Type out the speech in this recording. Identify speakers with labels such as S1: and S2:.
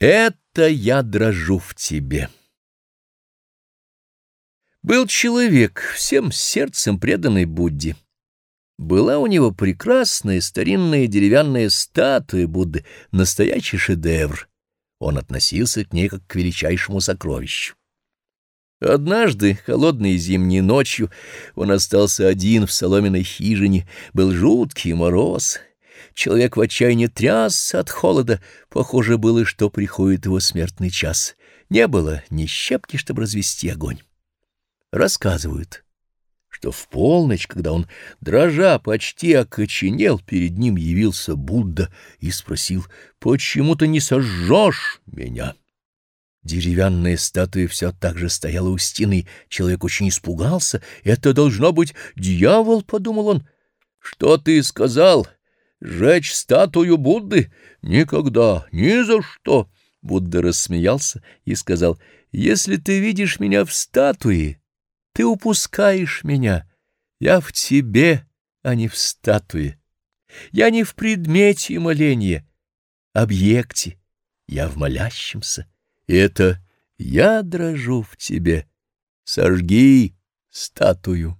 S1: Это я дрожу в тебе. Был человек, всем сердцем преданный Будде. Была у него прекрасная старинная деревянная статуя Будды, настоящий шедевр. Он относился к ней как к величайшему сокровищу. Однажды, холодной зимней ночью, он остался один в соломенной хижине, был жуткий мороз — Человек в отчаянии трясся от холода. Похоже было, что приходит его смертный час. Не было ни щепки, чтобы развести огонь. Рассказывают, что в полночь, когда он, дрожа, почти окоченел, перед ним явился Будда и спросил, «Почему ты не сожжешь меня?» Деревянная статуя все так же стояла у стены. Человек очень испугался. «Это должно быть дьявол», — подумал он. «Что ты сказал?» Жечь статую Будды? Никогда, ни за что. Будда рассмеялся и сказал, если ты видишь меня в статуе, ты упускаешь меня. Я в тебе, а не в статуе. Я не в предмете моления, объекте. Я в молящемся. Это я дрожу в тебе. Сожги статую.